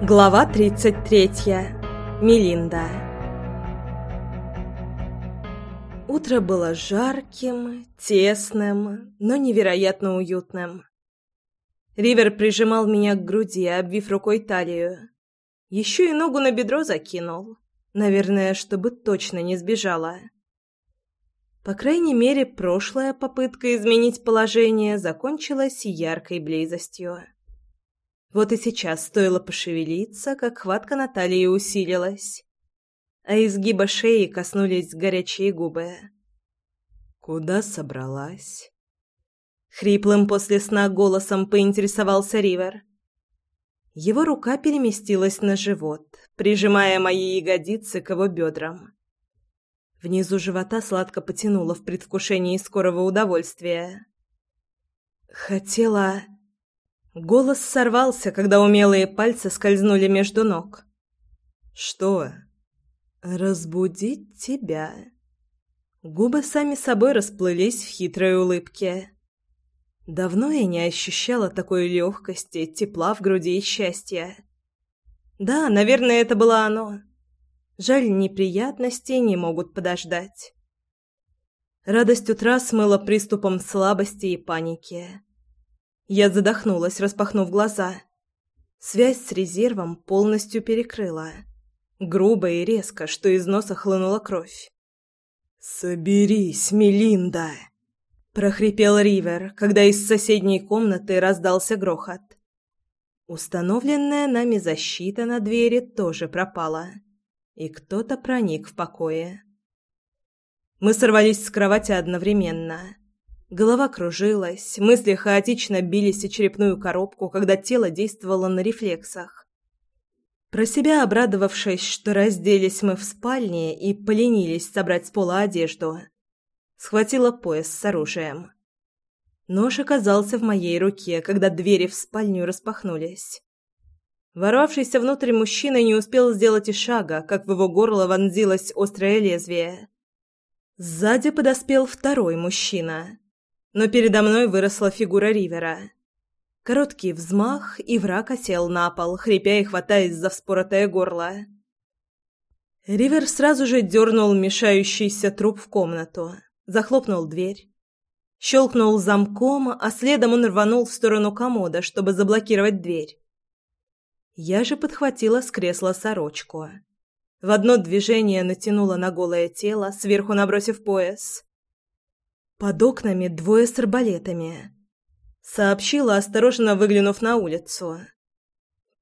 Глава 33. Мелинда. Утро было жарким, тесным, но невероятно уютным. Ривер прижимал меня к груди, обвив рукой талию. Еще и ногу на бедро закинул. Наверное, чтобы точно не сбежала. По крайней мере, прошлая попытка изменить положение закончилась яркой близостью. Вот и сейчас стоило пошевелиться, как хватка Натальи усилилась, а изгиба шеи коснулись горячие губы. «Куда собралась?» Хриплым после сна голосом поинтересовался Ривер. Его рука переместилась на живот, прижимая мои ягодицы к его бедрам. Внизу живота сладко потянуло в предвкушении скорого удовольствия. «Хотела...» Голос сорвался, когда умелые пальцы скользнули между ног. «Что?» «Разбудить тебя». Губы сами собой расплылись в хитрой улыбке. Давно я не ощущала такой легкости, тепла в груди и счастья. Да, наверное, это было оно. Жаль, неприятности не могут подождать. Радость утра смыла приступом слабости и паники. Я задохнулась, распахнув глаза. Связь с резервом полностью перекрыла. Грубо и резко, что из носа хлынула кровь. «Соберись, Мелинда!» — прохрипел Ривер, когда из соседней комнаты раздался грохот. Установленная нами защита на двери тоже пропала, и кто-то проник в покое. Мы сорвались с кровати одновременно — Голова кружилась, мысли хаотично бились о черепную коробку, когда тело действовало на рефлексах. Про себя обрадовавшись, что разделись мы в спальне и поленились собрать с пола одежду, схватила пояс с оружием. Нож оказался в моей руке, когда двери в спальню распахнулись. Ворвавшийся внутрь мужчина не успел сделать и шага, как в его горло вонзилось острое лезвие. Сзади подоспел второй мужчина но передо мной выросла фигура Ривера. Короткий взмах, и враг осел на пол, хрипя и хватаясь за вспоротое горло. Ривер сразу же дернул мешающийся труп в комнату, захлопнул дверь. Щелкнул замком, а следом он рванул в сторону комода, чтобы заблокировать дверь. Я же подхватила с кресла сорочку. В одно движение натянула на голое тело, сверху набросив пояс. Под окнами двое с арбалетами. Сообщила, осторожно выглянув на улицу.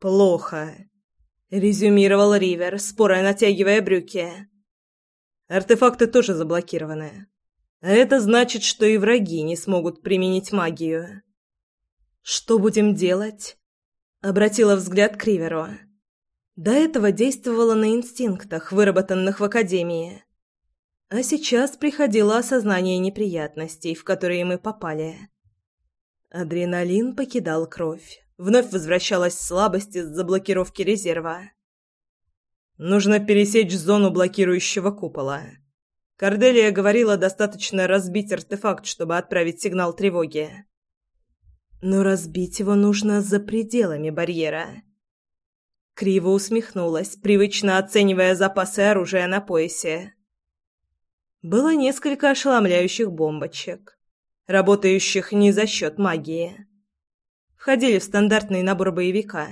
«Плохо», — резюмировал Ривер, споро натягивая брюки. «Артефакты тоже заблокированы. А это значит, что и враги не смогут применить магию». «Что будем делать?» — обратила взгляд к Риверу. До этого действовала на инстинктах, выработанных в Академии. А сейчас приходило осознание неприятностей, в которые мы попали. Адреналин покидал кровь. Вновь возвращалась слабость из-за блокировки резерва. «Нужно пересечь зону блокирующего купола». Корделия говорила, достаточно разбить артефакт, чтобы отправить сигнал тревоги. Но разбить его нужно за пределами барьера. Криво усмехнулась, привычно оценивая запасы оружия на поясе было несколько ошеломляющих бомбочек, работающих не за счет магии. Входили в стандартный набор боевика.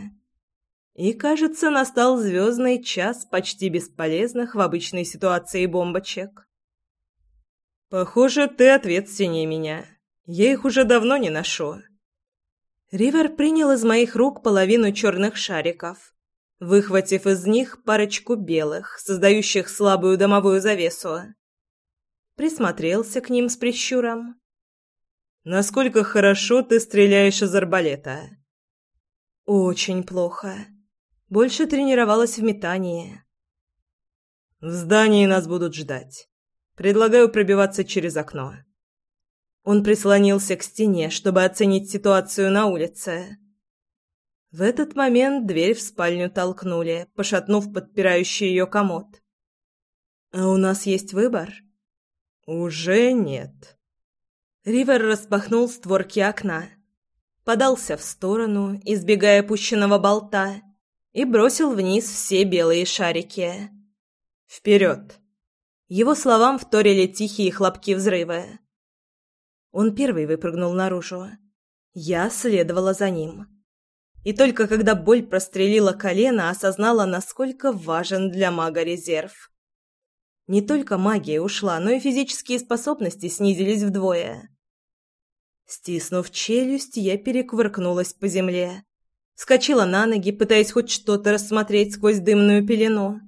И, кажется, настал звездный час почти бесполезных в обычной ситуации бомбочек. «Похоже, ты ответственнее меня. Я их уже давно не ношу». Ривер принял из моих рук половину черных шариков, выхватив из них парочку белых, создающих слабую домовую завесу присмотрелся к ним с прищуром. «Насколько хорошо ты стреляешь из арбалета?» «Очень плохо. Больше тренировалась в метании». «В здании нас будут ждать. Предлагаю пробиваться через окно». Он прислонился к стене, чтобы оценить ситуацию на улице. В этот момент дверь в спальню толкнули, пошатнув подпирающий ее комод. «А у нас есть выбор?» «Уже нет». Ривер распахнул створки окна. Подался в сторону, избегая пущенного болта, и бросил вниз все белые шарики. «Вперед!» Его словам вторили тихие хлопки взрыва. Он первый выпрыгнул наружу. Я следовала за ним. И только когда боль прострелила колено, осознала, насколько важен для мага резерв. Не только магия ушла, но и физические способности снизились вдвое. Стиснув челюсть, я перекувыркнулась по земле. Скочила на ноги, пытаясь хоть что-то рассмотреть сквозь дымную пелену.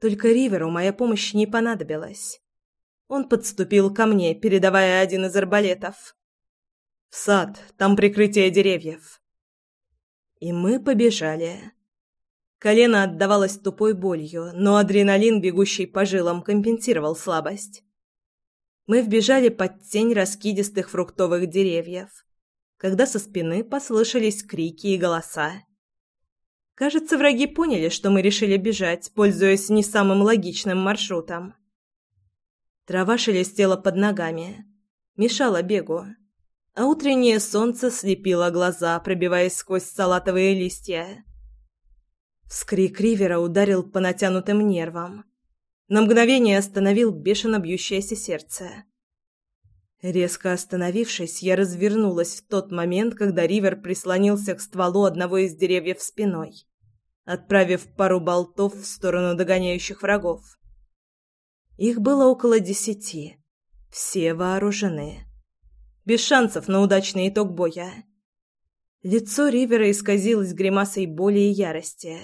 Только Риверу моя помощь не понадобилась. Он подступил ко мне, передавая один из арбалетов. «В сад, там прикрытие деревьев». И мы побежали. Колено отдавалось тупой болью, но адреналин, бегущий по жилам, компенсировал слабость. Мы вбежали под тень раскидистых фруктовых деревьев, когда со спины послышались крики и голоса. Кажется, враги поняли, что мы решили бежать, пользуясь не самым логичным маршрутом. Трава шелестела под ногами, мешала бегу, а утреннее солнце слепило глаза, пробиваясь сквозь салатовые листья. Вскрик Ривера ударил по натянутым нервам. На мгновение остановил бешено бьющееся сердце. Резко остановившись, я развернулась в тот момент, когда Ривер прислонился к стволу одного из деревьев спиной, отправив пару болтов в сторону догоняющих врагов. Их было около десяти. Все вооружены. Без шансов на удачный итог боя. Лицо Ривера исказилось гримасой боли и ярости.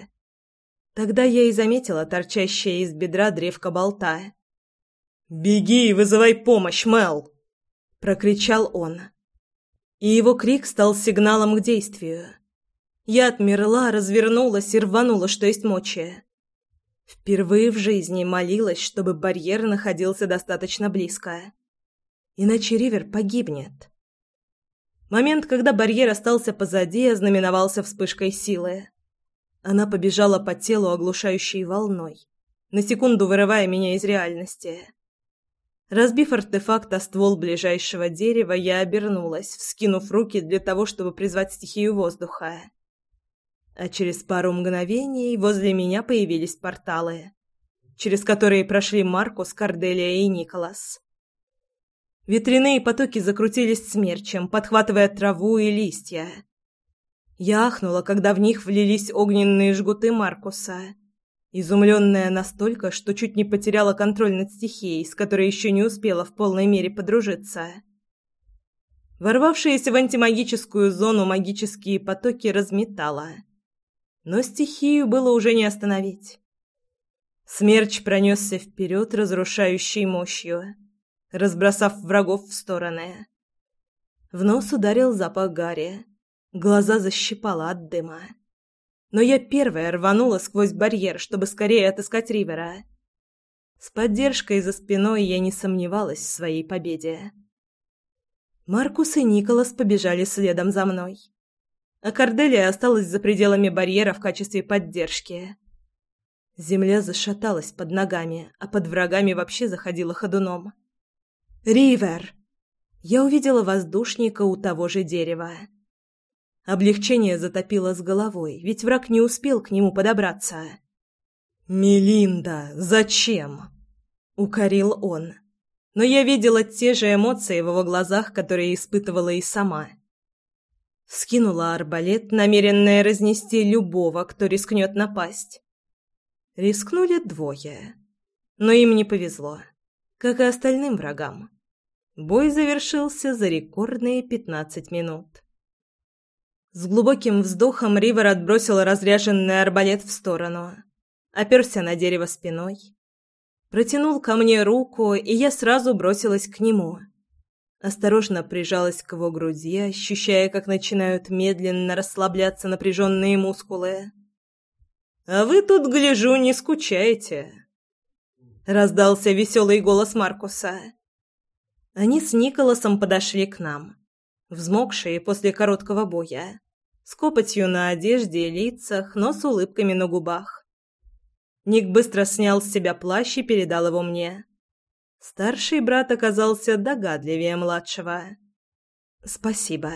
Тогда я и заметила торчащее из бедра древко болта. «Беги и вызывай помощь, Мел!» прокричал он. И его крик стал сигналом к действию. Я отмерла, развернулась и рванула, что есть мочи. Впервые в жизни молилась, чтобы барьер находился достаточно близко. Иначе Ривер погибнет. Момент, когда барьер остался позади, ознаменовался вспышкой силы. Она побежала по телу оглушающей волной, на секунду вырывая меня из реальности. Разбив артефакт о ствол ближайшего дерева, я обернулась, вскинув руки для того, чтобы призвать стихию воздуха. А через пару мгновений возле меня появились порталы, через которые прошли Маркус, Корделия и Николас. Ветряные потоки закрутились смерчем, подхватывая траву и листья. Я ахнула, когда в них влились огненные жгуты Маркуса — изумленная настолько, что чуть не потеряла контроль над стихией, с которой еще не успела в полной мере подружиться. Ворвавшиеся в антимагическую зону магические потоки разметала. Но стихию было уже не остановить. Смерч пронесся вперед разрушающей мощью, разбросав врагов в стороны. В нос ударил запах гари. Глаза защипало от дыма но я первая рванула сквозь барьер, чтобы скорее отыскать Ривера. С поддержкой за спиной я не сомневалась в своей победе. Маркус и Николас побежали следом за мной. А Корделия осталась за пределами барьера в качестве поддержки. Земля зашаталась под ногами, а под врагами вообще заходила ходуном. «Ривер!» Я увидела воздушника у того же дерева. Облегчение затопило с головой, ведь враг не успел к нему подобраться. «Мелинда, зачем?» — укорил он. Но я видела те же эмоции в его глазах, которые испытывала и сама. Скинула арбалет, намеренная разнести любого, кто рискнет напасть. Рискнули двое, но им не повезло, как и остальным врагам. Бой завершился за рекордные пятнадцать минут. С глубоким вздохом Ривер отбросил разряженный арбалет в сторону, оперся на дерево спиной, протянул ко мне руку, и я сразу бросилась к нему. Осторожно прижалась к его груди, ощущая, как начинают медленно расслабляться напряженные мускулы. «А вы тут, гляжу, не скучаете!» Раздался веселый голос Маркуса. Они с Николасом подошли к нам взмокшие после короткого боя, с копотью на одежде и лицах, но с улыбками на губах. Ник быстро снял с себя плащ и передал его мне. Старший брат оказался догадливее младшего. «Спасибо».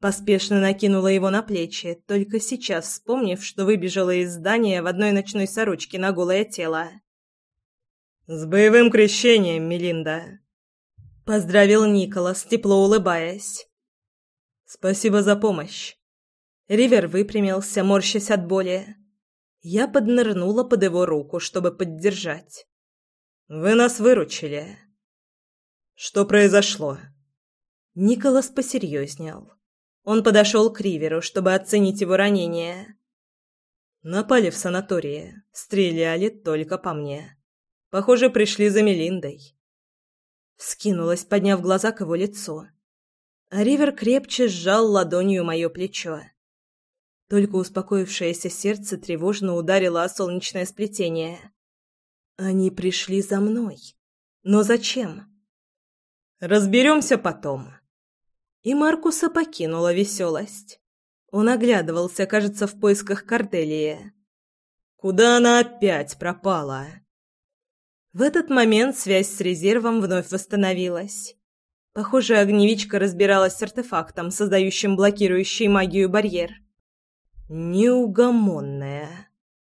Поспешно накинула его на плечи, только сейчас вспомнив, что выбежала из здания в одной ночной сорочке на голое тело. «С боевым крещением, Мелинда!» Поздравил Николас, тепло улыбаясь. «Спасибо за помощь!» Ривер выпрямился, морщась от боли. Я поднырнула под его руку, чтобы поддержать. «Вы нас выручили!» «Что произошло?» Николас посерьезнел. Он подошел к Риверу, чтобы оценить его ранение. Напали в санатории. Стреляли только по мне. Похоже, пришли за Мелиндой. Вскинулась, подняв глаза к его лицу. А Ривер крепче сжал ладонью мое плечо. Только успокоившееся сердце тревожно ударило о солнечное сплетение. Они пришли за мной. Но зачем? Разберемся потом. И Маркуса покинула веселость. Он оглядывался, кажется, в поисках Корделии. Куда она опять пропала? В этот момент связь с резервом вновь восстановилась. Похоже, огневичка разбиралась с артефактом, создающим блокирующий магию барьер. «Неугомонная»,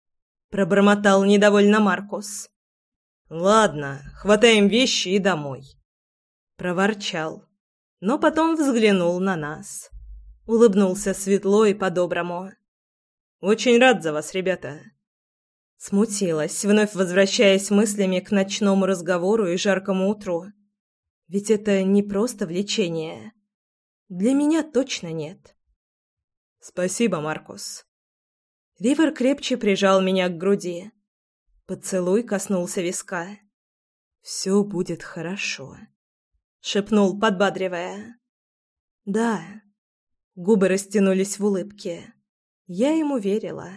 — пробормотал недовольно Маркус. «Ладно, хватаем вещи и домой», — проворчал, но потом взглянул на нас. Улыбнулся светло и по-доброму. «Очень рад за вас, ребята». Смутилась, вновь возвращаясь мыслями к ночному разговору и жаркому утру. Ведь это не просто влечение. Для меня точно нет. Спасибо, Маркус. Ривер крепче прижал меня к груди. Поцелуй коснулся виска. «Все будет хорошо», — шепнул, подбадривая. «Да». Губы растянулись в улыбке. Я ему верила.